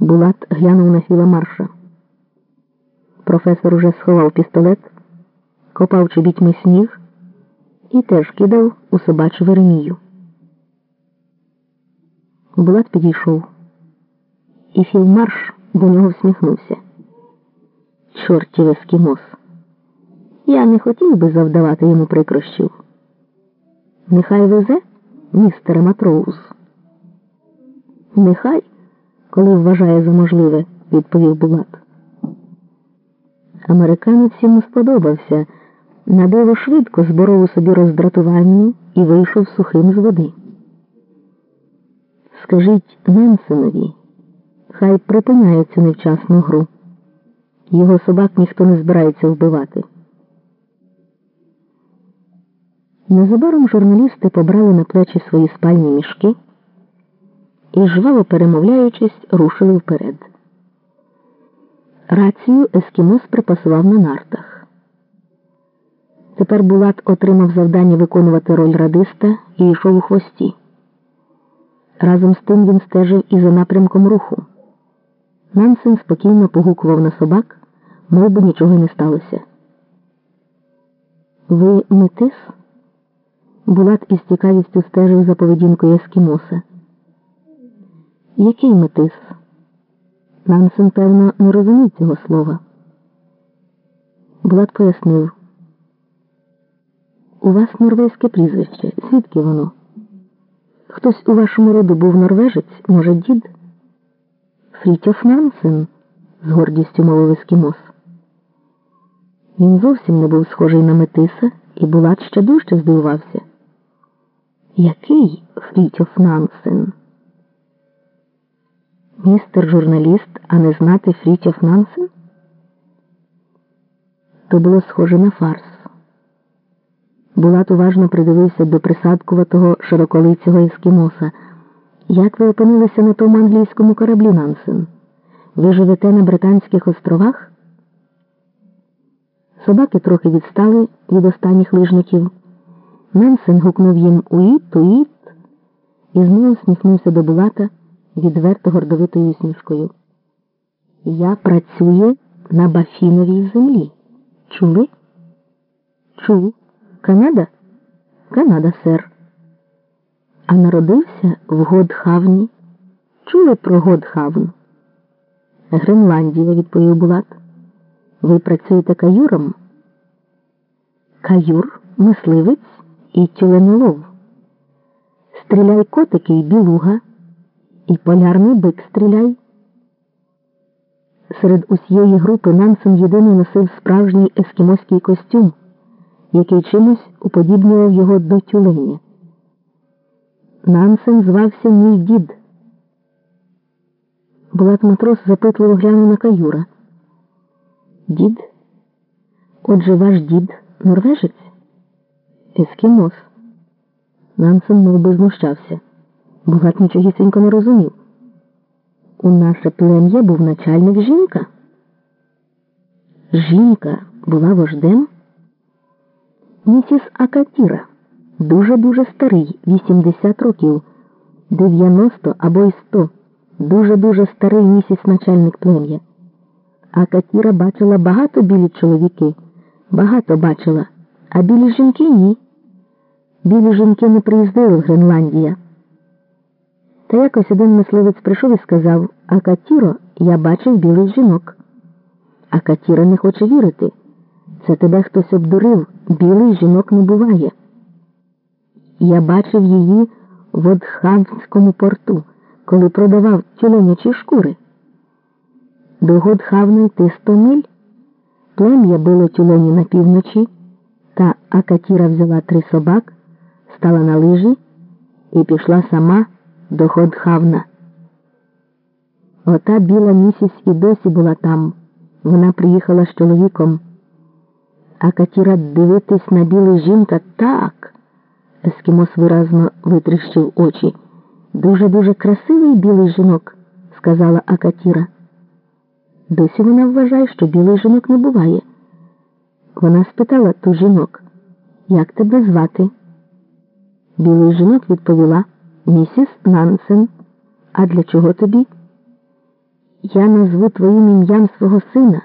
Булат глянув на Філа Марша. Професор уже сховав пістолет, копав чобітьми сніг і теж кидав у собачу веремію. Булат підійшов, і Філ Марш до нього всміхнувся. Чортів ескімос. Я не хотів би завдавати йому прикрощів. Нехай везе, містере Матроуз. Нехай, коли вважає за можливе, відповів Булат. Американець йому сподобався, надиво швидко зборов у собі роздратування і вийшов сухим з води. Скажіть Ненсенові, хай припиняє цю невчасну гру. Його собак ніхто не збирається вбивати. Незабаром журналісти побрали на плечі свої спальні мішки і, жваво перемовляючись, рушили вперед. Рацію ескімос припасував на нартах. Тепер Булат отримав завдання виконувати роль радиста і йшов у хвості. Разом з тим він стежив і за напрямком руху. Нансен спокійно погукував на собак, мов би нічого не сталося. Ви метис? Булат із цікавістю стежив за поведінкою ескімоса. Який метис? Нансен, певно, не розумів цього слова. Булат пояснив. У вас норвезьке прізвище. Звідки воно? Хтось у вашому роду був норвежець, може, дід? Фрітьоф Нансен, з гордістю мовив ескімос. Він зовсім не був схожий на метиса, і Булат ще дужче здивувався. Який Фрітьоф Нансен? Містер журналіст, а не знати Фрітьоф Нансен? То було схоже на фарс. Булат уважно придивився до присадкуватого широколицього ескімоса. Як ви опинилися на тому англійському кораблі, Нансен? Ви живете на Британських островах? Собаки трохи відстали від останніх лижників. Нансен гукнув їм уїт, уїт і знову сміхнувся до Булата відверто гордовитою усмішкою. Я працюю на Бафіновій землі. Чули? Чув. Канада? Канада, сер. А народився в Годхавні. Чули про Годхавн? Гренландія, відповів Булат. Ви працюєте каюром? Каюр, мисливець і тюленолов. Стріляй котики й білуга, і полярний бик стріляй. Серед усієї групи Нансен єдиний носив справжній ескімоський костюм, який чимось уподібнював його до тюленя. Нансен звався мій дід. Булат матрос запитливо глянув на каюра. Дід? Отже, ваш дід норвежець? Ескімос. Нансен мов би знущався. Булат нічогісінько не розумів. У наше плем'я був начальник жінка. Жінка була вождем? Місіс Акатіра, дуже-дуже старий, 80 років, 90 або й 100, дуже-дуже старий місіс начальник плем'я. Акатіра бачила багато білі чоловіки, багато бачила, а білі жінки ні. Білі жінки не приїздили в Гренландія. Та якось один мисливець прийшов і сказав Акатіро, я бачив білих жінок. Акатіра не хоче вірити. Це тебе хтось обдурив, білих жінок не буває. Я бачив її в Одхавнському порту, коли продавав тюленячі шкури. До Годхавни йти сто миль. Плем'я било тюлені на півночі, та Акатіра взяла три собак, стала на лижі і пішла сама до Ходхавна. Ота біла місіс і досі була там. Вона приїхала з чоловіком. Акатіра дивитись на білий жінка так. Ескімос виразно витріщив очі. Дуже-дуже красивий білий жінок, сказала Акатіра. Досі вона вважає, що білих жінок не буває. Вона спитала ту жінок, як тебе звати? Білий жінок відповіла місіс Нансен. А для чого тобі? Я назву твоїм ім'ям свого сина.